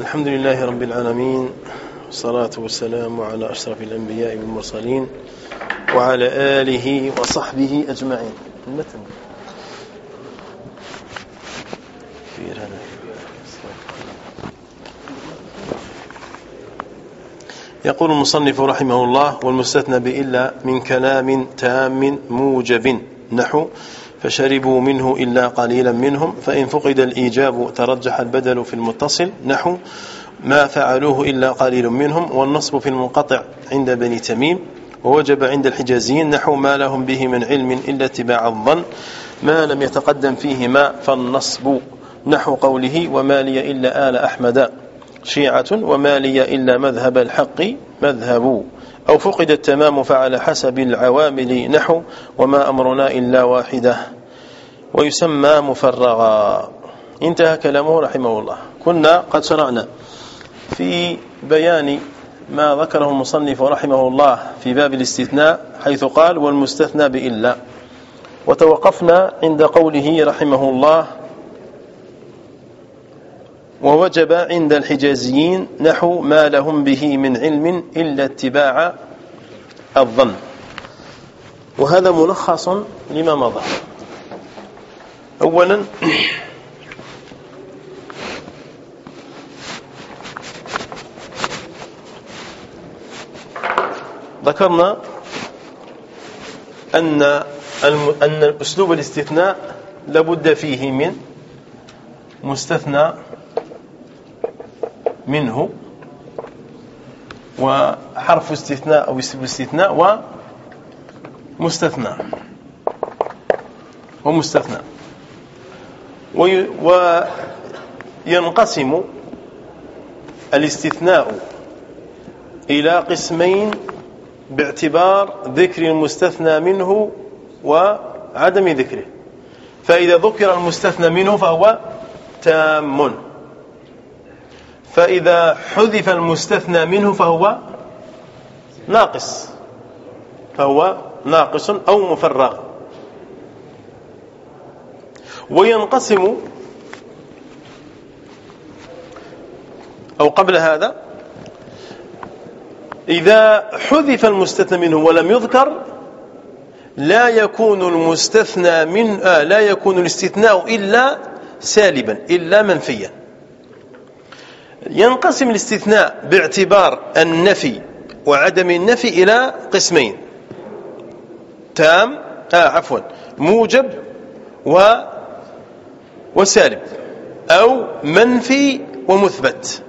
الحمد لله رب العالمين والصلاة والسلام على أشرف الأنبياء والمرسلين وعلى آله وصحبه أجمعين. المتن. يقول المصنف رحمه الله والمستثنى بإلا من كلام تام موجب. نحو فشربوا منه إلا قليلا منهم فإن فقد الإيجاب ترجح البدل في المتصل نحو ما فعلوه إلا قليل منهم والنصب في المنقطع عند بني تميم ووجب عند الحجازيين نحو ما لهم به من علم إلا اتباع الظن ما لم يتقدم فيه ما فالنصب نحو قوله وما لي إلا آل أحمد شيعة وما لي إلا مذهب الحق مذهب أو فقد التمام فعلى حسب العوامل نحو وما أمرنا إلا واحدة. ويسمى مفرغا. انتهى كلامه رحمه الله. كنا قد شرعنا في بيان ما ذكره المصنف رحمه الله في باب الاستثناء حيث قال والمستثنى بإلا وتوقفنا عند قوله رحمه الله ووجب عند الحجازيين نحو ما لهم به من علم إلا اتباع الظن وهذا ملخص لما مضى. أولا ذكرنا أن أن أسلوب الاستثناء لابد فيه من مستثنى منه وحرف استثناء أو اسم استثناء ومستثنى ومستثنى. وينقسم الاستثناء إلى قسمين باعتبار ذكر المستثنى منه وعدم ذكره. فإذا ذكر المستثنى منه فهو تام. فإذا حذف المستثنى منه فهو ناقص. فهو ناقص أو مفرغ. وينقسم أو قبل هذا إذا حذف المستثنى منه ولم يذكر لا يكون المستثنى من آه لا يكون الاستثناء إلا سالبا إلا منفيا. ينقسم الاستثناء باعتبار النفي وعدم النفي إلى قسمين. تام آه عفوا موجب و وسالب أو منفي ومثبت.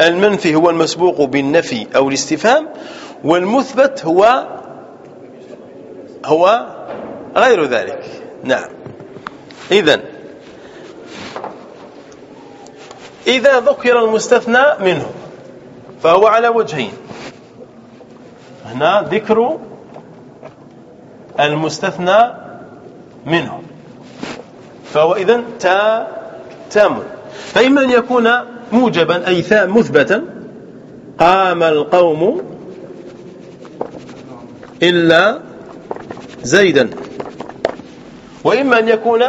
المنفي هو المسبوق بالنفي أو الاستفهام والمثبت هو هو غير ذلك. نعم. إذن إذا ذكر المستثنى منه فهو على وجهين. هنا ذكر المستثنى منه. فهو إذن تا تام. فإما أن يكون موجبا أي مثبتا قام القوم إلا زيدا. وإما أن يكون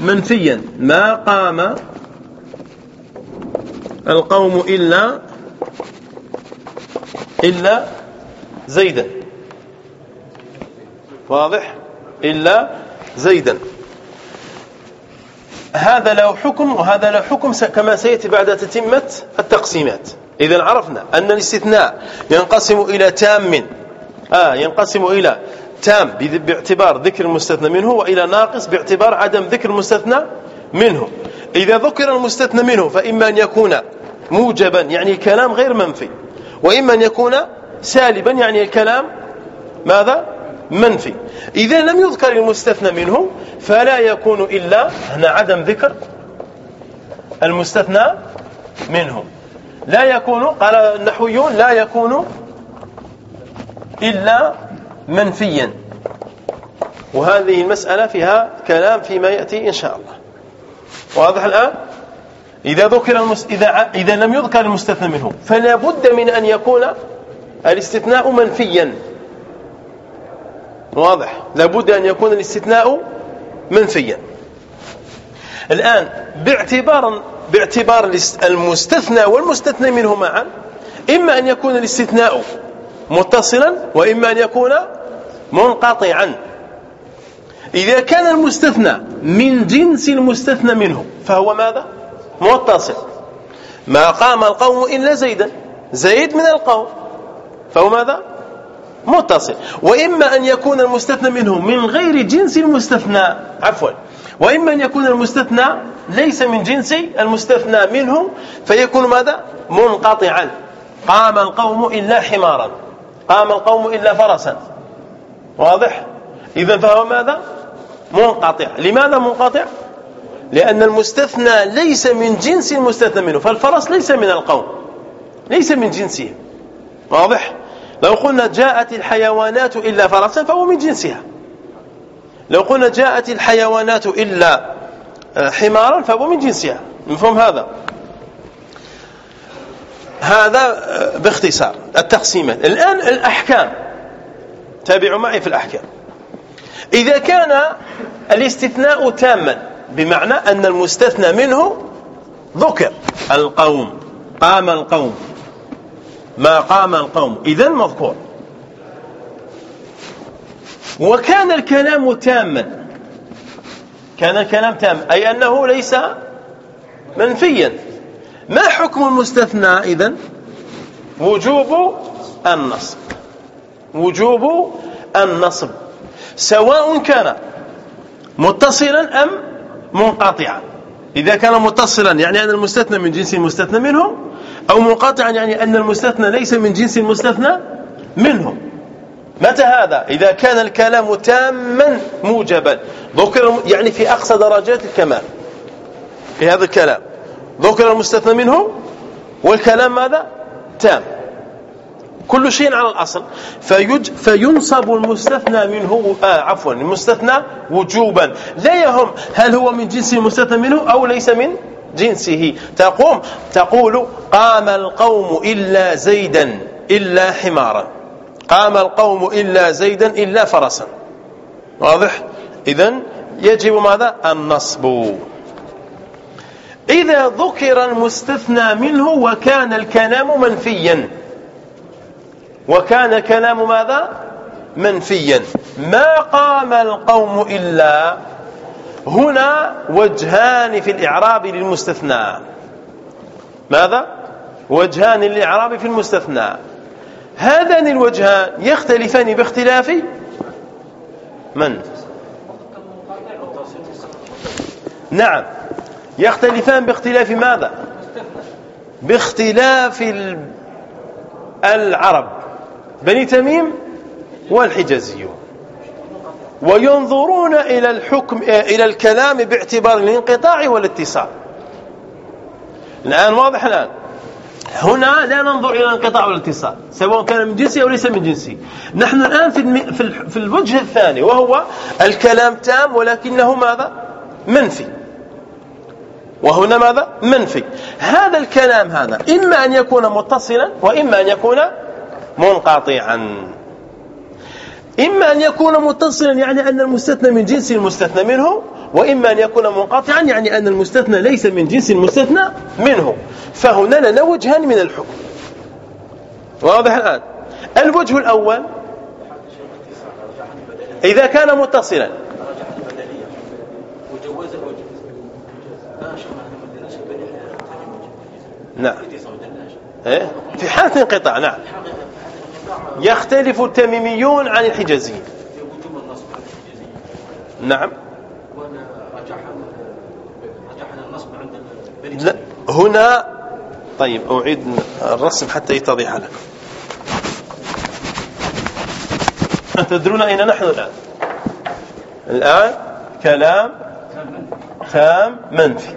منفيا. ما قام القوم إلا إلا زيدا. واضح؟ إلا زيدا. هذا له حكم وهذا له حكم كما سيأتي بعد تتمة التقسيمات. إذا عرفنا أن الاستثناء ينقسم إلى تام. آه ينقسم إلى تام باعتبار ذكر المستثنى منه وإلى ناقص باعتبار عدم ذكر المستثنى منه. إذا ذكر المستثنى منه فإما أن يكون موجبا يعني الكلام غير منفي وإما أن يكون سالبا يعني الكلام ماذا؟ منفي. إذا لم يذكر المستثنى منه فلا يكون إلا هنا عدم ذكر المستثنى منه لا يكون قال النحويون لا يكون إلا منفيا. وهذه المسألة فيها كلام فيما يأتي إن شاء الله. واضح الآن؟ إذا ذكر المس... إذا إذا لم يذكر المستثنى منه فلا بد من أن يكون الاستثناء منفيا. واضح. لابد أن يكون الاستثناء منفيا. الآن باعتبار باعتبار المستثنى والمستثنى منه معا إما أن يكون الاستثناء متصلا وإما أن يكون منقطعا. إذا كان المستثنى من جنس المستثنى منه فهو ماذا؟ متصل. ما قام القوم إلا زيدا. زيد من القوم. فهو ماذا؟ متصل. وإما أن يكون المستثنى منه من غير جنس المستثنى. عفوا. وإما أن يكون المستثنى ليس من جنس المستثنى منه فيكون ماذا؟ منقطعا. قام القوم إلا حمارا. قام القوم إلا فرسا. واضح؟ إذا فهو ماذا؟ منقطع. لماذا منقطع؟ لأن المستثنى ليس من جنس المستثنى منه فالفرس ليس من القوم ليس من جنسه واضح؟ لو قلنا جاءت الحيوانات إلا فرسا فهو من جنسها. لو قلنا جاءت الحيوانات إلا آه، حمارا فهو من جنسها. مفهوم هذا؟ هذا آه، باختصار. التقسيمات الآن الأحكام. تابعوا معي في الأحكام. إذا كان الاستثناء تاما بمعنى أن المستثنى منه ذكر القوم قام القوم. ما قام القوم. إذا مذكور. وكان الكلام تاما. كان الكلام تام أي أنه ليس منفيا. ما حكم المستثنى إذا وجوب النصب. وجوب النصب. سواء كان متصلا أم منقطعا. إذا كان متصلا يعني أن المستثنى من جنس المستثنى منه أو منقطعا يعني أن المستثنى ليس من جنس المستثنى منه متى هذا؟ إذا كان الكلام تاما موجبا. ذكر يعني في أقصى درجات الكمال. في هذا الكلام. ذكر المستثنى منه والكلام ماذا؟ تام. كل شيء على الأصل. فيج فينصب المستثنى منه آه عفوا. المستثنى وجوبا. لا يهم هل هو من جنس المستثنى منه أو ليس من جنسه. تقوم تقول قام القوم إلا زيدا إلا حمارا. قام القوم إلا زيدا إلا فرسا. واضح؟ إذا يجب ماذا؟ النصب. إذا ذكر المستثنى منه وكان الكلام منفيا. وكان الكلام ماذا؟ منفيا. ما قام القوم إلا هنا وجهان في الإعراب للمستثنى. ماذا؟ وجهان للإعراب في المستثنى. هذان الوجهان يختلفان باختلاف من؟ نعم. يختلفان باختلاف ماذا؟ باختلاف العرب. بني تميم والحجازيون. وينظرون إلى الحكم إلى الكلام باعتبار الانقطاع والاتصال. الآن واضح الآن. هنا لا ننظر إلى الانقطاع والاتصال سواء كان من جنسي أو ليس من جنسي. نحن الآن في في الوجه الثاني وهو الكلام تام ولكنه ماذا؟ منفي. وهنا ماذا؟ منفي. هذا الكلام هذا إما أن يكون متصلا وإما أن يكون منقطعا. إما أن يكون متصلا يعني أن المستثنى من جنس المستثنى منه وإما أن يكون منقطعا يعني أن المستثنى ليس من جنس المستثنى منه. فهنا لنا وجهان من الحكم. واضح الآن؟ الوجه الأول إذا كان متصلا. نعم. إيه؟ في حالة انقطاع نعم. يختلف التميميون عن الحجازيين. نعم. لا هنا طيب أعيد الرسم حتى يتضح لك. تدرون أين نحن الآن؟ الآن كلام خام منفي.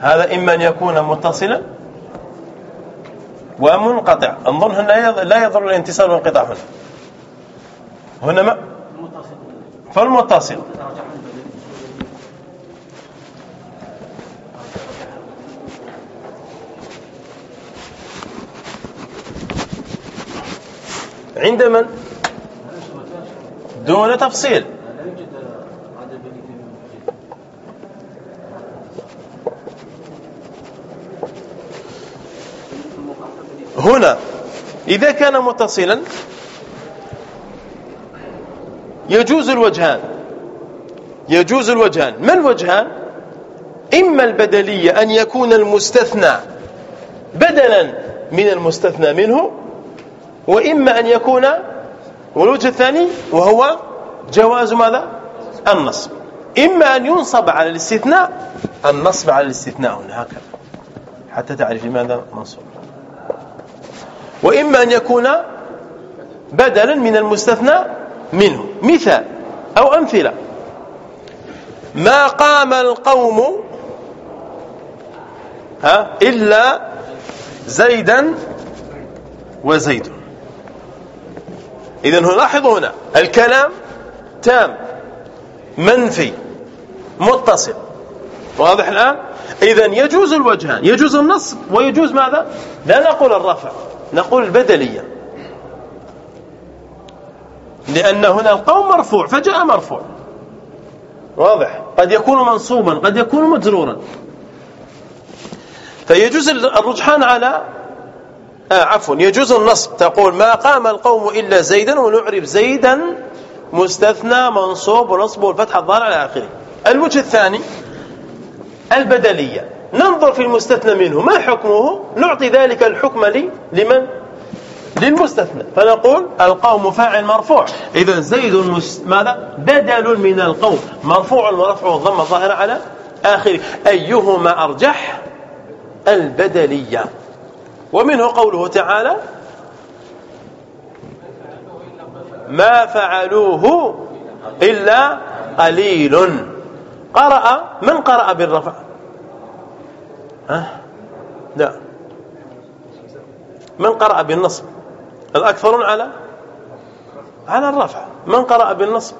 هذا إما أن يكون متصلا ومنقطع. انظر هنا لا يضر الانتصال والانقطاع هنا. هنا ما؟ فالمتصل. عند من؟ دون تفصيل. هنا. إذا كان متصلا يجوز الوجهان. يجوز الوجهان. ما الوجهان؟ إما البدلية أن يكون المستثنى بدلا من المستثنى منه وإما أن يكون والوجه الثاني وهو جواز ماذا؟ النصب. إما أن ينصب على الاستثناء النصب على الاستثناء هنا هكذا. حتى تعرف لماذا منصوب. وإما أن يكون بدلا من المستثنى منه مثال أو أمثلة. ما قام القوم ها إلا زيدا وزيد. إذا لاحظوا هنا الكلام تام منفي متصل. واضح الآن؟ إذا يجوز الوجهان يجوز النصب ويجوز ماذا؟ لا نقول الرفع. نقول البدلية لأن هنا القوم مرفوع فجاء مرفوع. واضح. قد يكون منصوبا قد يكون مجرورا. فيجوز الرجحان على آه عفوا يجوز النصب. تقول ما قام القوم إلا زيدا ونعرب زيدا مستثنى منصوب ونصب والفتح الظاهر على آخره. الوجه الثاني البدلية ننظر في المستثنى منه. ما حكمه؟ نعطي ذلك الحكم لي لمن؟ للمستثنى. فنقول القوم فاعل مرفوع. إذا زيد مس... ماذا؟ بدل من القوم. مرفوع ورفع الضم الظاهر على آخره. أيهما أرجح؟ البدلية. ومنه قوله تعالى ما فعلوه إلا قليل. قرأ من قرأ بالرفع؟ ها؟ لا. من قرأ بالنصب. الأكثرون على؟ على الرفع. من قرأ بالنصب؟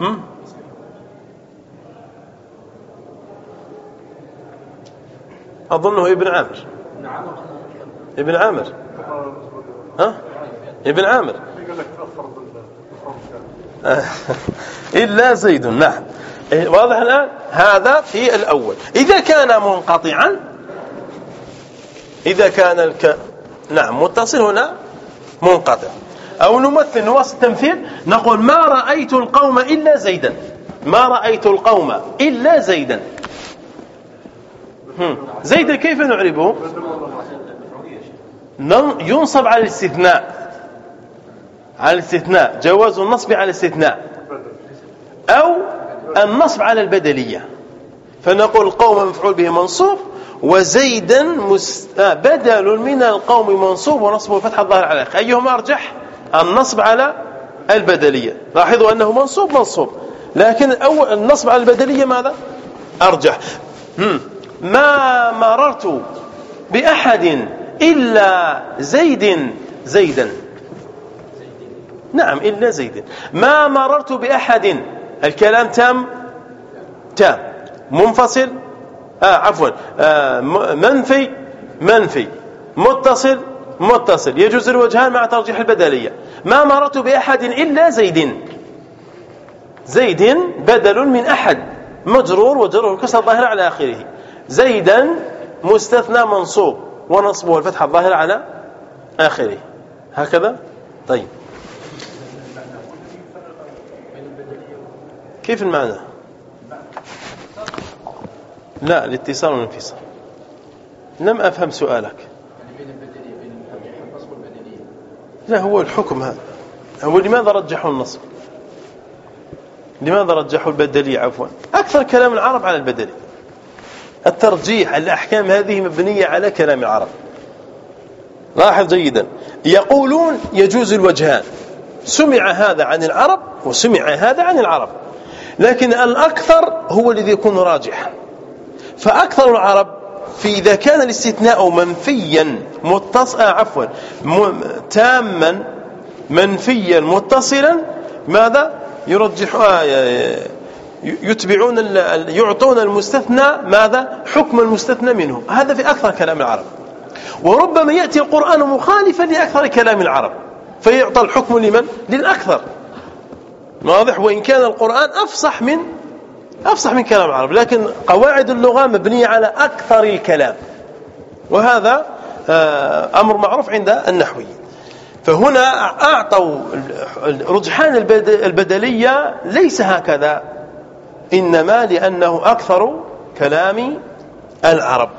هم؟ أظنه ابن عامر. ابن عامر. ها؟ ابن عامر. إلا زيد. نعم. إيه، واضح الآن؟ هذا في الأول. إذا كان منقطعا إذا كان الك... نعم متصل هنا منقطع. أو نمثل نواصل التمثيل نقول ما رأيت القوم إلا زيدا. ما رأيت القوم إلا زيدا. زيدا كيف نعربه؟ ينصب على الاستثناء. على الاستثناء جواز النصب على الاستثناء. أو النصب على البدلية. فنقول قوم مفعول به منصوب وزيدا. آه بدل من القوم منصوب ونصب الفتح الظاهر على الآخر. أيهما أرجح؟ النصب على البدلية. لاحظوا أنه منصوب منصوب. لكن أول النصب على البدلية ماذا؟ أرجح. هم. ما مررت بأحد إلا زيد زيدا. نعم إلا زيد. ما مررت بأحد. الكلام تام؟ تام. منفصل؟ آه عفوا. آه منفي؟ منفي. متصل؟ متصل. يجوز الوجهان مع ترجيح البدلية. ما مررت بأحد إلا زيد. زيد بدل من أحد. مجرور وجرور الكسر الظاهر على آخره. زيدا مستثنى منصوب ونصبه الفتح الظاهر على آخره. هكذا؟ طيب. كيف المعنى؟ لا الاتصال والانفصال. لم أفهم سؤالك. لا هو الحكم هذا. هو لماذا رجحوا النصب؟ لماذا رجحوا البدلية عفوا؟ أكثر كلام العرب على البدلي الترجيح الأحكام هذه مبنية على كلام العرب. لاحظ جيدا. يقولون يجوز الوجهان. سمع هذا عن العرب وسمع هذا عن العرب. لكن الأكثر هو الذي يكون راجحا. فأكثر العرب في إذا كان الاستثناء منفيا متصلا عفوا تاما منفيا متصلا ماذا؟ يرجح آه، يتبعون يعطون المستثنى ماذا؟ حكم المستثنى منه. هذا في أكثر كلام العرب. وربما يأتي القرآن مخالفا لأكثر كلام العرب. فيعطى الحكم لمن؟ للأكثر. واضح؟ وإن كان القرآن أفصح من أفصح من كلام العرب. لكن قواعد اللغة مبنية على أكثر الكلام. وهذا آه، أمر معروف عند النحويين فهنا أعطوا رجحان البدلية ليس هكذا. إنما لأنه أكثر كلام العرب.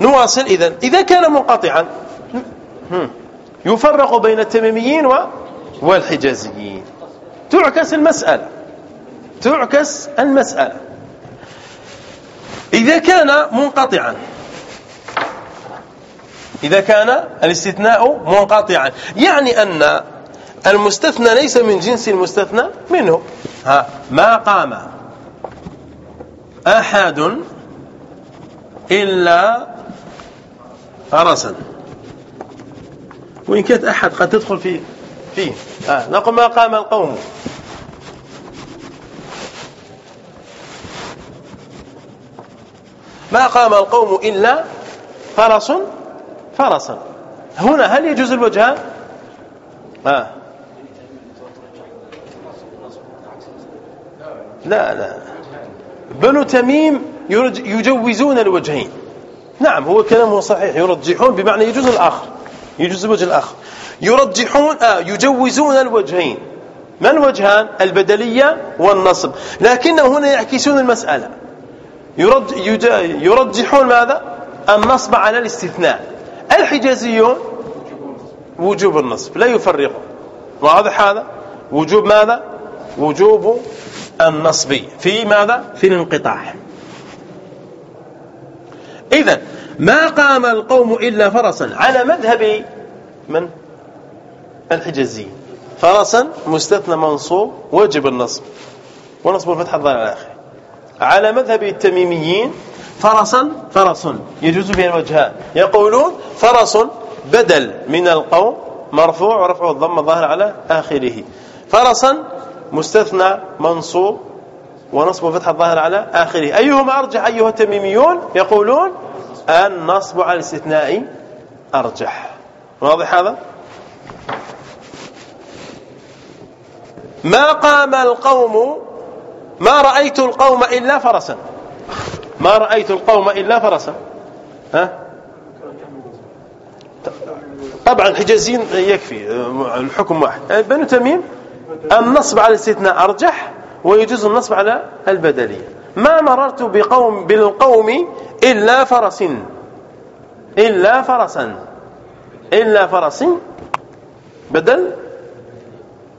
نواصل إذا إذا كان منقطعا يفرق بين التميميين والحجازيين. تعكس المسألة. تعكس المسألة. إذا كان منقطعا. إذا كان الاستثناء منقطعا. يعني أن المستثنى ليس من جنس المستثنى منه. ها ما قام أحد إلا فرسا. وإن كانت أحد قد تدخل فيه فيه. آه. نقول ما قام القوم. ما قام القوم إلا فرس فرسا هنا هل يجوز الوجهان آه. لا لا. بنو تميم يجوزون الوجهين. نعم هو كلامه صحيح. يرجحون بمعنى يجوز الآخر. يجوز الوجه الآخر. يرجحون آه يجوزون الوجهين. ما الوجهان؟ البدلية والنصب. لكنهم هنا يعكسون المسألة. يرجحون ماذا؟ النصب على الاستثناء. الحجازيون وجوب النصب لا يفرقون. واضح هذا؟ وجوب ماذا؟ وجوب النصب. في ماذا؟ في الانقطاع. إذا ما قام القوم إلا فرسا. على مذهب من؟ الحجازي فرسا مستثنى منصوب وجب النصب. ونصب الفتح الظاهر على آخره. على مذهب التميميين فرسا فرس. يجوز به الوجهان يقولون فرس بدل من القوم مرفوع ورفع الضم الظاهر على آخره. فرسا مستثنى منصوب ونصب فتح الظاهر على آخره. أيهما أرجح أيها التميميون؟ يقولون النصب على الاستثناء أرجح. واضح هذا؟ ما قام القوم ما رأيت القوم إلا فرسا. ما رأيت القوم إلا فرسا. ها؟ طبعا الحجازين يكفي الحكم واحد. بنو تميم النصب على الاستثناء أرجح ويجوز النصب على البدلية. ما مررت بقوم بالقوم إلا فرس إلا فرسا إلا فرس بدل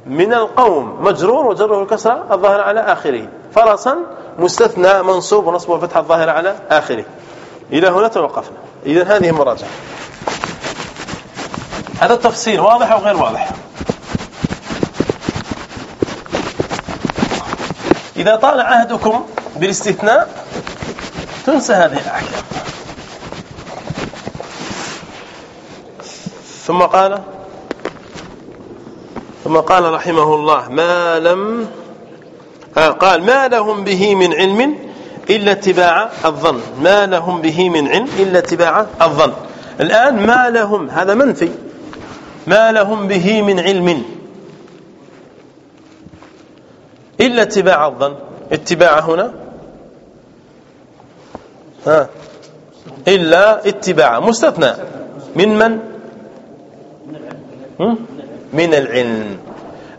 من القوم مجرور وجره الكسرة الظاهر على آخره. فرسا مستثنى منصوب ونصب وفتح الظاهر على آخره. إلى هنا توقفنا. إذا هذه مراجعة هذا التفصيل واضح أو غير واضح؟ إذا طال عهدكم بالاستثناء تنسى هذه الأحكام. ثم قال ثم قال رحمه الله ما لم آه قال ما لهم به من علم إلا اتباع الظن. ما لهم به من علم إلا اتباع الظن. الآن ما لهم هذا منفي. ما لهم به من علم إلا اتباع الظن. اتباع هنا؟ ها؟ إلا اتباع مستثنى. من من؟ من العلم.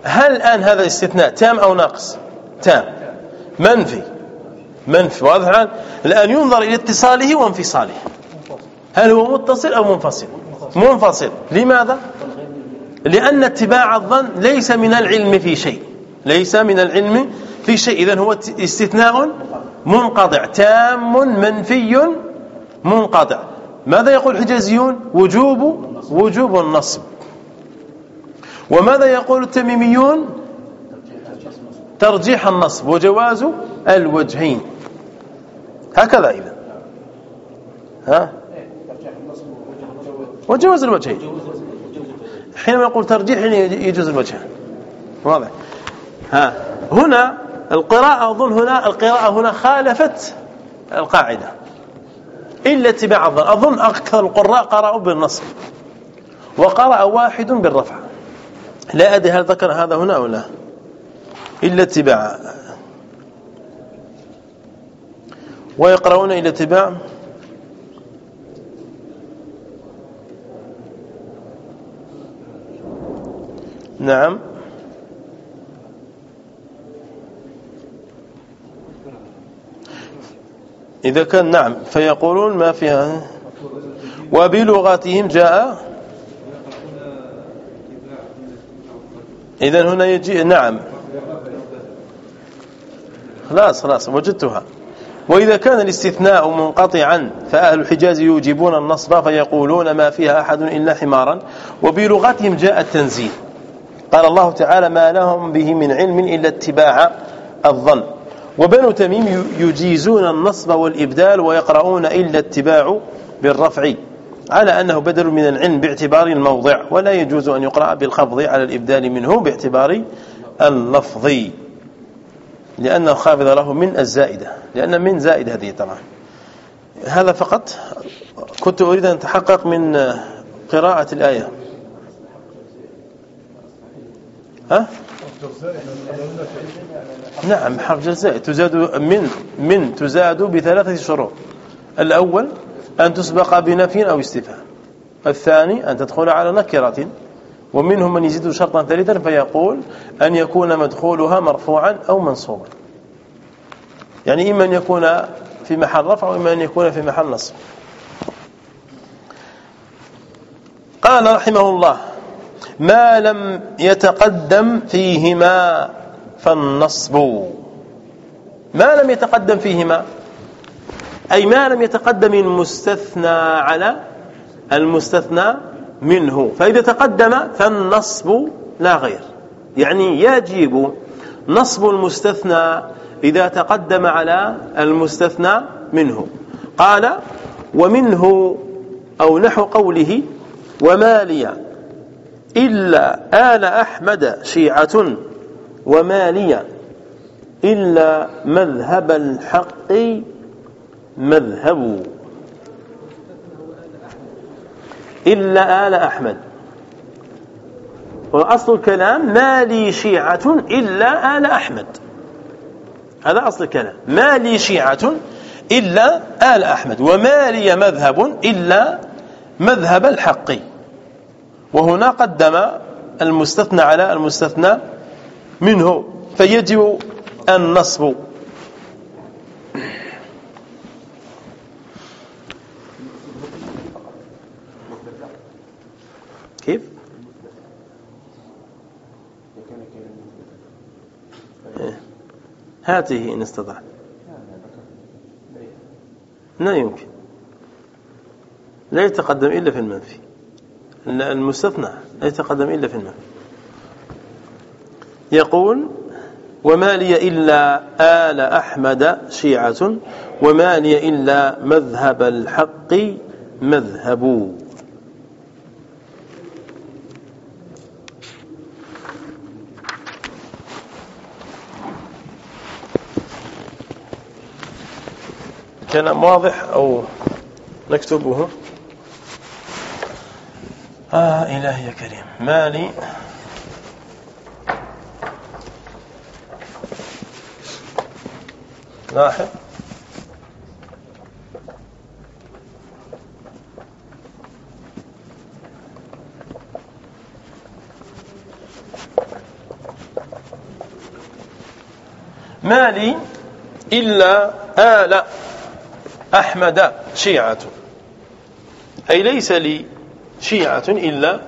هل الآن هذا الاستثناء تام أو ناقص؟ تام. منفي. منفي. واضح الآن؟ الآن ينظر إلى اتصاله وانفصاله. هل هو متصل أو منفصل؟ منفصل. لماذا؟ لأن اتباع الظن ليس من العلم في شيء. ليس من العلم في شيء. إذن هو استثناء منقطع. تام منفي منقطع. ماذا يقول الحجازيون؟ وجوب وجوب النصب. وماذا يقول التميميون؟ ترجيح النصب وجواز الوجهين. هكذا إذا. ها؟ وجواز الوجهين. حينما يقول ترجيح يجوز الوجهين واضح. ها؟ هنا القراءة أظن هنا القراءة هنا خالفت القاعدة. إلا اتباع الظن. أظن أكثر القراء قرأوا بالنصب. وقرأ واحد بالرفع. لا أدري هل ذكر هذا هنا أو لا. إلا اتباع. ويقرؤون إلى اتباع. نعم. إذا كان نعم فيقولون ما فيها. وبلغتهم جاء إذا هنا يجي نعم. خلاص خلاص وجدتها. وإذا كان الاستثناء منقطعا فأهل الحجاز يوجبون النصب فيقولون ما فيها أحد إلا حمارا. وبلغتهم جاء التنزيل. قال الله تعالى ما لهم به من علم إلا اتباع الظن. وبنو تميم يجيزون النصب والإبدال ويقرؤون إلا اتباع بالرفع. على أنه بدل من العلم باعتبار الموضع ولا يجوز أن يقرأ بالخفض على الإبدال منه باعتبار اللفظ. لأنه خافض له من الزائدة لأن من زائد هذه طبعا. هذا فقط. كنت أريد أن أتحقق من قراءة الآية. ها؟ نعم حرف جزاء تزاد من من تزاد بثلاثة شروط. الأول أن تسبق بنفي أو استفهام. الثاني أن تدخل على نكرة. ومنهم من يزيد شرطا ثالثا فيقول أن يكون مدخولها مرفوعا أو منصوبا. يعني إما أن يكون في محل رفع وإما أن يكون في محل نصب. قال رحمه الله ما لم يتقدم فيهما فالنصب. ما لم يتقدم فيهما؟ أي ما لم يتقدم المستثنى على المستثنى منه. فإذا تقدم فالنصب لا غير. يعني يجب نصب المستثنى إذا تقدم على المستثنى منه. قال ومنه أو نحو قوله وما لي إلا آل أحمد شيعة وما لي إلا مذهب الحق مذهب. إلا آل أحمد. وأصل الكلام ما لي شيعة إلا آل أحمد. هذا أصل الكلام. ما لي شيعة إلا آل أحمد. وما لي مذهب إلا مذهب الحق. وهنا قدم المستثنى على المستثنى منه. فيجب النصب كيف هاته إن استطعت. لا يمكن. لا يتقدم إلا في المنفي. المستثنى لا يتقدم إلا في المنفي. يقول وما لي إلا آل أحمد شيعة وما لي إلا مذهب الحق مذهب كلام واضح أو نكتبه. آه إلهي يا كريم مالي؟ لاحظ مالي إلا آل أحمد شيعة. أي ليس لي شيعة إلا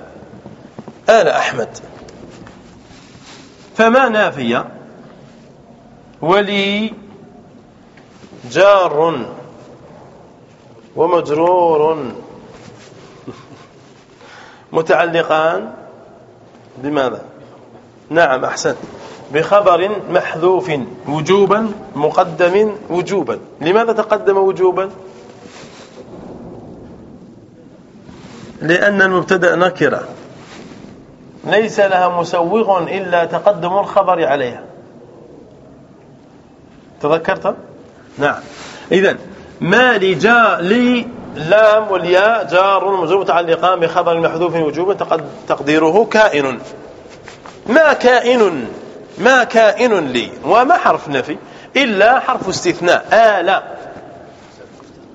آل أحمد. فما نافية ولي جار ومجرور. متعلقان بماذا؟ نعم أحسنت. بخبر محذوف وجوبا مقدم وجوبا. لماذا تقدم وجوبا؟ لأن المبتدأ نكرة. ليس لها مسوغ إلا تقدم الخبر عليها. تذكرت؟ نعم. إذا ما لي جاء لي؟ لام والياء جار مجرور متعلقان بخبر محذوف وجوبا تقديره كائن. ما كائن؟ ما كائن لي وما حرف نفي إلا حرف استثناء. آل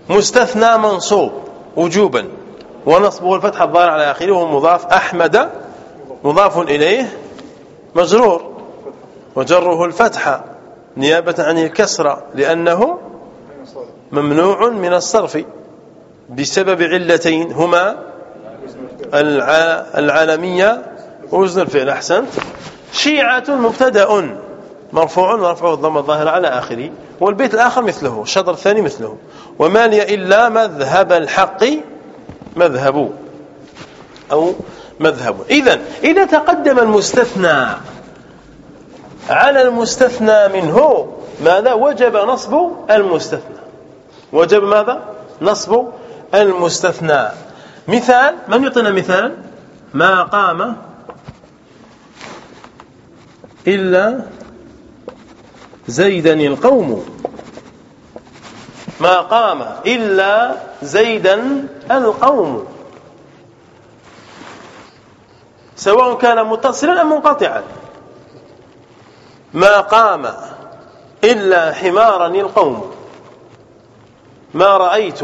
مستثنى منصوب وجوبا. ونصبه الفتح الظاهر على آخره وهو مضاف أحمد مضاف إليه مجرور. وجره الفتحة نيابة عن الكسرة لأنه ممنوع من الصرف بسبب علتين هما العالمية. وزن الفعل أحسنت. شيعة مبتدأ. مرفوع ورفعه الضم الظاهر على آخره. والبيت الآخر مثله الشطر الثاني مثله. وما لي إلا مذهب الحق مذهب أو مذهب. إذا إذا تقدم المستثنى على المستثنى منه ماذا؟ وجب نصب المستثنى. وجب ماذا؟ نصب المستثنى. مثال من يعطينا مثال؟ ما قام إلا زيدا القوم. ما قام إلا زيدا القوم. سواء كان متصلا أم منقطعا. ما قام إلا حمارا القوم. ما رأيت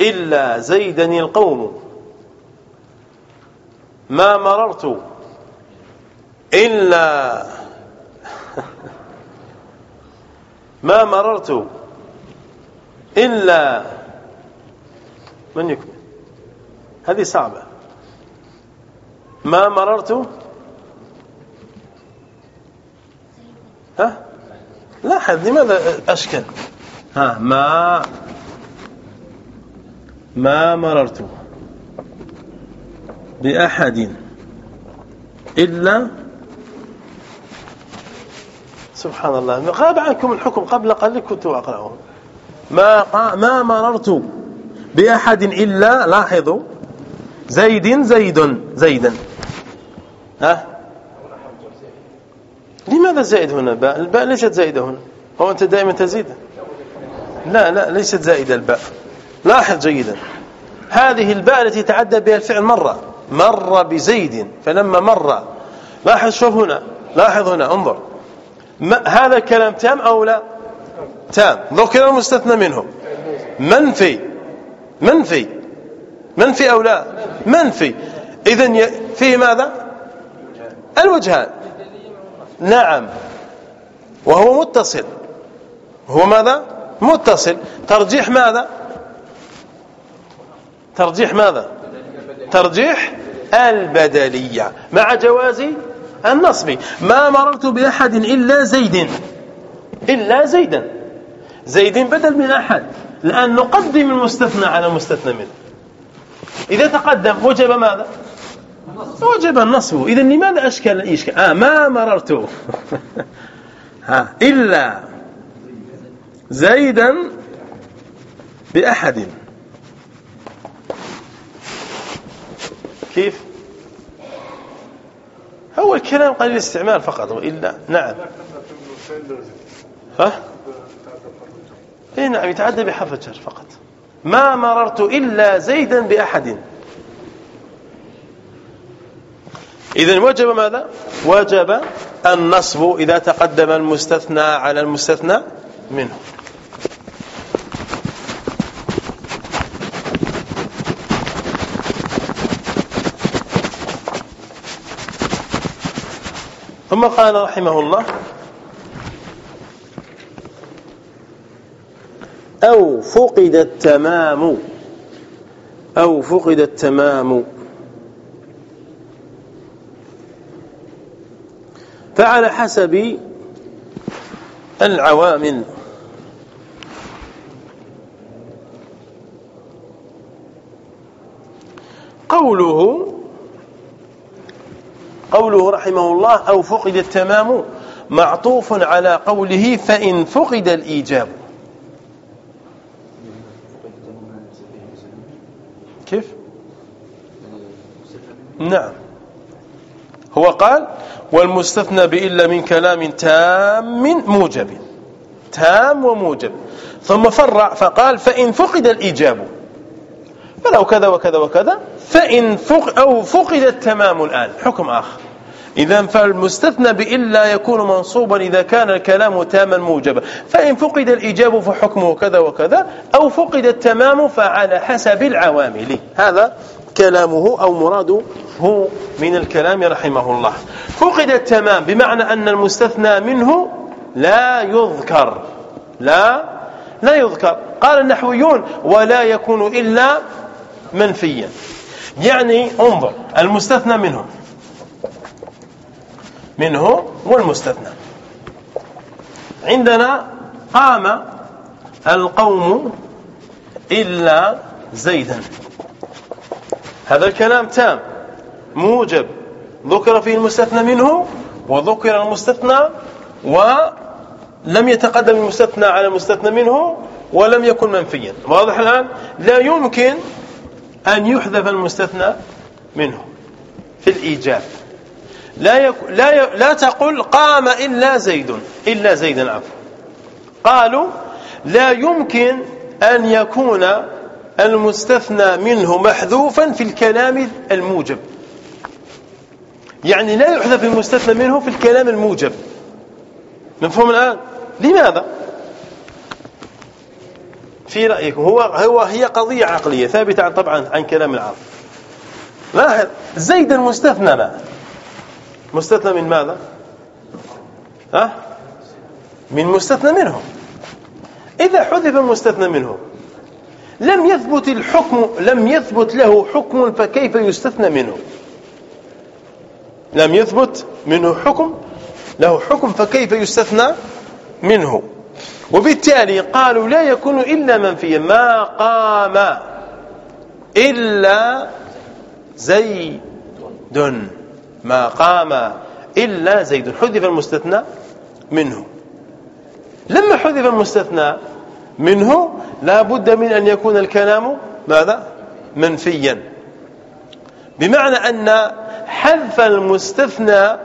إلا زيدا القوم. ما مررت إلا ما مررت إلا من يكمل هذه صعبة. ما مررت ها؟ لاحظ لماذا أشكل؟ ها ما ما مررت بأحد إلا سبحان الله. غاب عنكم الحكم قبل قليل كنت أقرأه ما ما مررت بأحد إلا لاحظوا زيد زيد زيدا ها؟ لماذا زائد هنا؟ باء الباء ليست زائدة هنا. هو أنت دائما تزيد؟ لا لا ليست زائدة الباء. لاحظ جيدا. هذه الباء التي تعدى بها الفعل مرة مر بزيد فلما مر لاحظ شوف هنا. لاحظ هنا انظر. هذا الكلام تام أو لا؟ تام. ذكر المستثنى منه منفي. منفي. منفي أو لا؟ منفي. إذن فيه ماذا؟ الوجهان. نعم. وهو متصل. هو ماذا؟ متصل. ترجيح ماذا؟ ترجيح ماذا؟ ترجيح البدلية. مع جواز النصب. ما مررت بأحد إلا زيد. إلا زيدا زيد بدل من أحد. لأن نقدم المستثنى على المستثنى منه. إذا تقدم وجب ماذا؟ وجب النصب. إذا لماذا أشكل الإشكال آه ما مررت. ها إلا زيدا بأحد. كيف؟ هو الكلام قليل الاستعمال فقط وإلا نعم. ها؟ اي نعم يتعدى بحرف الجر فقط. ما مررت إلا زيدا بأحد. إذا وجب ماذا؟ وجب النصب إذا تقدم المستثنى على المستثنى منه. ثم قال رحمه الله أو فقد التمام أو فقد التمام. فعلى حسب العوامل. قوله قوله رحمه الله أو فقد التمام معطوف على قوله فإن فقد الإيجاب. كيف؟ نعم. هو قال والمستثنى بإلا من كلام تام موجب. تام وموجب. ثم فرع فقال فإن فقد الإيجاب. فلو كذا وكذا وكذا. فإن فق أو فقد التمام الآن. حكم آخر. إذا فالمستثنى بإلا يكون منصوبا إذا كان الكلام تاما موجبا. فإن فقد الإيجاب فحكمه كذا وكذا أو فقد التمام فعلى حسب العوامل. هذا كلامه أو مراد من الكلام رحمه الله. فقد التمام بمعنى أن المستثنى منه لا يذكر. لا لا يذكر. قال النحويون ولا يكون إلا منفيا. يعني انظر المستثنى منه منه والمستثنى. عندنا قام القوم إلا زيدا. هذا الكلام تام موجب. ذكر فيه المستثنى منه وذكر المستثنى ولم يتقدم المستثنى على المستثنى منه ولم يكن منفيا. واضح الآن؟ لا يمكن أن يحذف المستثنى منه في الإيجاب لا, يك... لا, ي... لا تقل قام إلا زيد إلا زيد عفوا قالوا لا يمكن أن يكون المستثنى منه محذوفا في الكلام الموجب. يعني لا يحذف المستثنى منه في الكلام الموجب. مفهوم الآن؟ لماذا؟ في رأيكم هو, هو هي قضية عقلية ثابتة طبعا عن كلام العرب. لاحظ زيد المستثنى ما مستثنى من ماذا؟ ها؟ من مستثنى منه إذا حذف المستثنى منه لم يثبت الحكم لم يثبت له حكم فكيف يستثنى منه؟ لم يثبت منه حكم له حكم فكيف يستثنى منه؟ وبالتالي قالوا لا يكون إلا منفيا ما قام إلا زيد ما قام إلا زيد. حذف المستثنى منه. لما حذف المستثنى منه لا بد من أن يكون الكلام ماذا؟ منفيا. بمعنى أن حذف المستثنى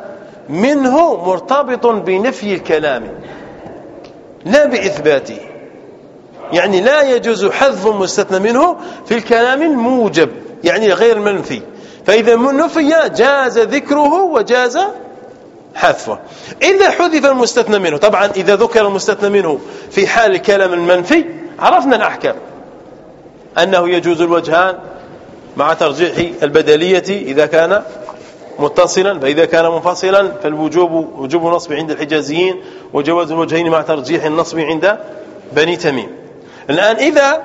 منه مرتبط بنفي الكلام. لا بإثباته. يعني لا يجوز حذف المستثنى منه في الكلام الموجب يعني غير منفي. فإذا نفي جاز ذكره وجاز حذفه. إذا حذف المستثنى منه طبعا إذا ذكر المستثنى منه في حال الكلام المنفي عرفنا الأحكام. أنه يجوز الوجهان مع ترجيح البدلية إذا كان متصلا فإذا كان منفصلا فالوجوب وجوب النصب عند الحجازيين وجواز الوجهين مع ترجيح النصب عند بني تميم. الآن إذا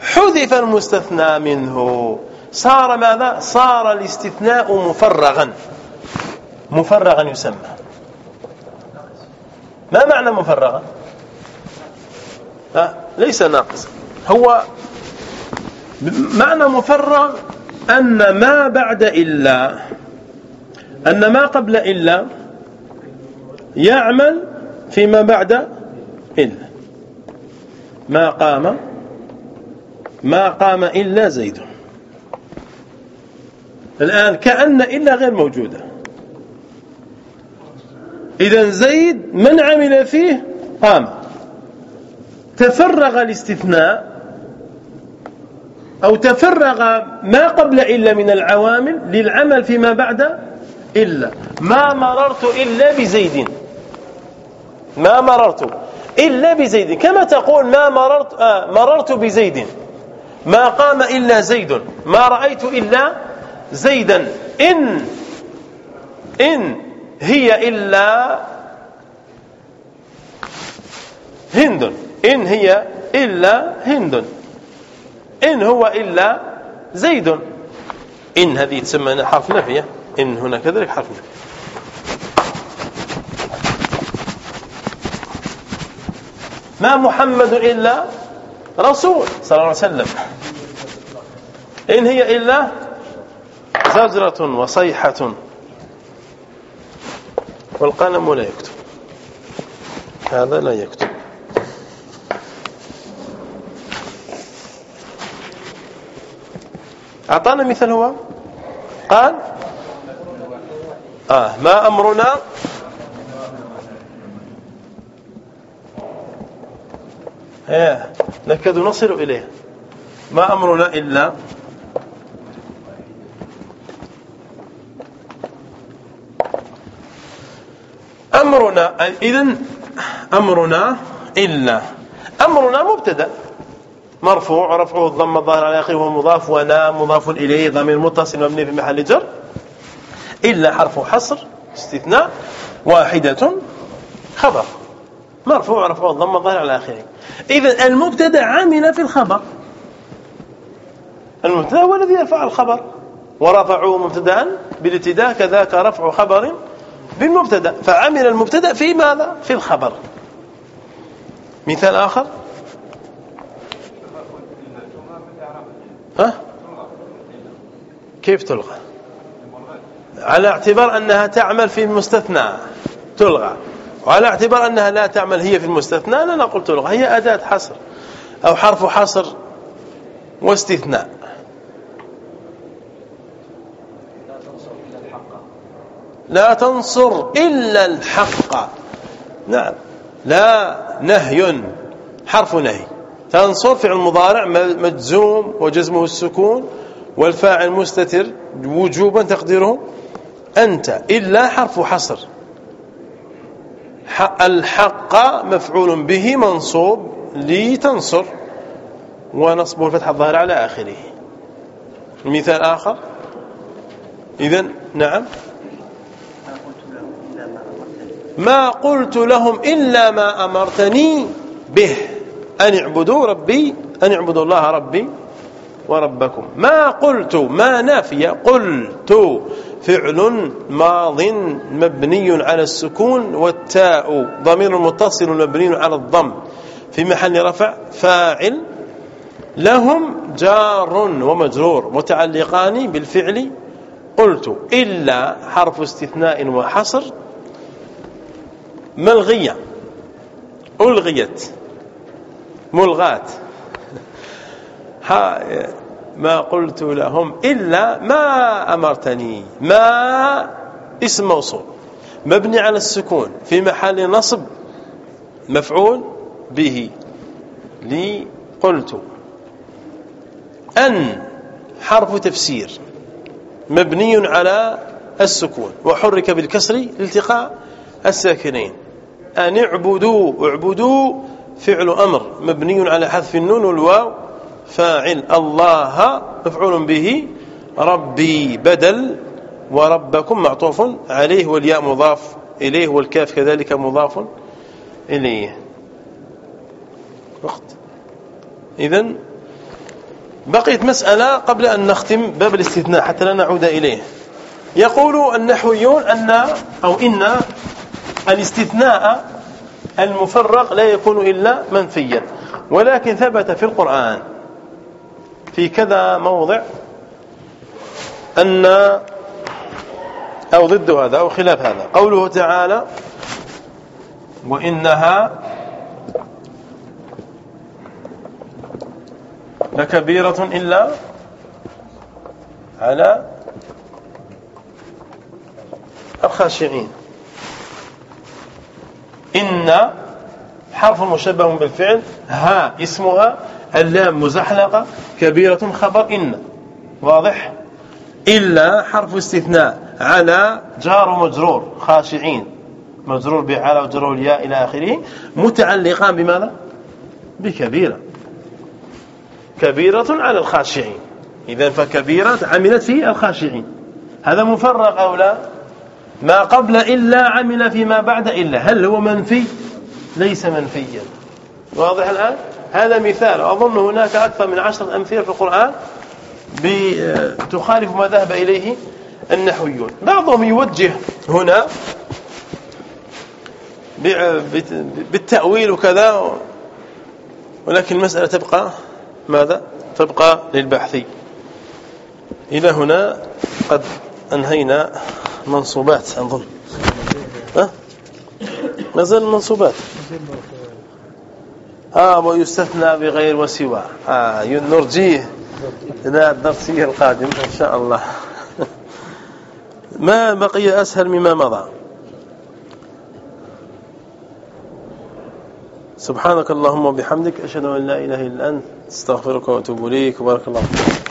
حذف المستثنى منه صار ماذا؟ صار الاستثناء مفرغا. مفرغا يسمى. ما معنى مفرغا؟ ها ليس ناقصا هو معنى مفرغ أن ما بعد إلا أن ما قبل إلا يعمل فيما بعد إلا. ما قام ما قام إلا زيد. الآن كأن إلا غير موجودة. إذا زيد من عمل فيه؟ قام. تفرغ الاستثناء أو تفرغ ما قبل إلا من العوامل للعمل فيما بعد إلا ما مررت إلا بزيد. ما مررت إلا بزيد. كما تقول ما مررت آه مررت بزيد. ما قام إلا زيد. ما رأيت إلا زيدا. إن إن هي إلا هند. إن هي إلا هند. إن هو إلا زيد. إن هذه تسمى حرف نفية. إن هنا كذلك حرف نفي ما محمد إلا رسول صلى الله عليه وسلم. إن هي إلا زجرة وصيحة. والقلم لا يكتب. هذا لا يكتب. أعطانا مثال هو. قال آه ما أمرنا؟ إيه نكاد نصل إليه. ما أمرنا إلا أمرنا إذن أمرنا إلا. أمرنا مبتدأ. مرفوع رفعه الضم الظاهر على آخره وهو مضاف ونا مضاف إليه ضمير متصل مبني في محل جر. إلا حرف حصر استثناء واحدة خبر. مرفوع رفعه الضم الظاهر على آخره. اذا المبتدأ عمل في الخبر. المبتدأ هو الذي يرفع الخبر. ورفعوا مبتدا بالابتداء كذاك رفع خبر بالمبتدأ. فعمل المبتدأ في ماذا؟ في الخبر. مثال آخر. ها؟ كيف تلغى على اعتبار أنها تعمل في المستثنى تلغى. وعلى اعتبار أنها لا تعمل هي في المستثنى لا نقول تلغى. هي أداة حصر أو حرف حصر واستثناء. لا تنصر إلا الحق. نعم. لا نهي حرف نهي. تنصر فعل مضارع مجزوم وجزمه السكون والفاعل مستتر وجوبا تقديره. أنت إلا حرف حصر. الحق مفعول به منصوب لتنصر ونصبه الفتح الظاهر على آخره. مثال آخر. إذن نعم. ما قلت لهم إلا ما أمرتني به. أن اعبدوا ربي أن اعبدوا الله ربي وربكم. ما قلت ما نافية قلت فعل ماض مبني على السكون والتاء. ضمير متصل مبني على الضم. في محل رفع فاعل لهم جار ومجرور متعلقان بالفعل قلت. إلا حرف استثناء وحصر ملغية. ألغيت. ملغات ما قلت لهم إلا ما أمرتني ما اسم موصول. مبني على السكون في محل نصب مفعول به. لي قلت أن حرف تفسير مبني على السكون وحرك بالكسر لالتقاء الساكنين. أن اعبدوا اعبدوا فعل أمر مبني على حذف النون والواو فاعل الله مفعول به ربي بدل وربكم معطوف عليه والياء مضاف إليه والكاف كذلك مضاف إليه. وقت. إذا بقيت مسألة قبل أن نختم باب الاستثناء حتى لا نعود إليه. يقول النحويون أن أو إن الاستثناء المفرق لا يكون إلا منفيا ولكن ثبت في القرآن. في كذا موضع أن أو ضد هذا أو خلاف هذا. قوله تعالى وإنها لكبيرة إلا على الخاشعين. إن حرف مشبه بالفعل ها اسمها اللام مزحلقة كبيرة خبر إن. واضح؟ إلا حرف استثناء. على جار ومجرور خاشعين. مجرور بعلى وجرور الياء إلى آخره. متعلقان بماذا؟ بكبيرة. كبيرة على الخاشعين. إذا فكبيرة عملت في الخاشعين. هذا مفرق أو لا؟ ما قبل إلا عمل فيما بعد إلا. هل هو منفي؟ ليس منفيا. واضح الآن؟ هذا مثال. أظن هناك أكثر من عشرة أمثلة في القرآن تخالف ما ذهب إليه النحويون. بعضهم يوجه هنا بالتأويل وكذا ولكن المسألة تبقى ماذا؟ تبقى للبحث. إلى هنا قد أنهينا منصوبات أظن. ها؟ ما زال منصوبات آه ويستثنى بغير وسوى. آه نرجيه. إلى الدرسية القادم إن شاء الله. ما بقي أسهل مما مضى؟ سبحانك اللهم وبحمدك أشهد أن لا إله إلا أنت أستغفرك وأتوب إليك. وبارك الله فيك.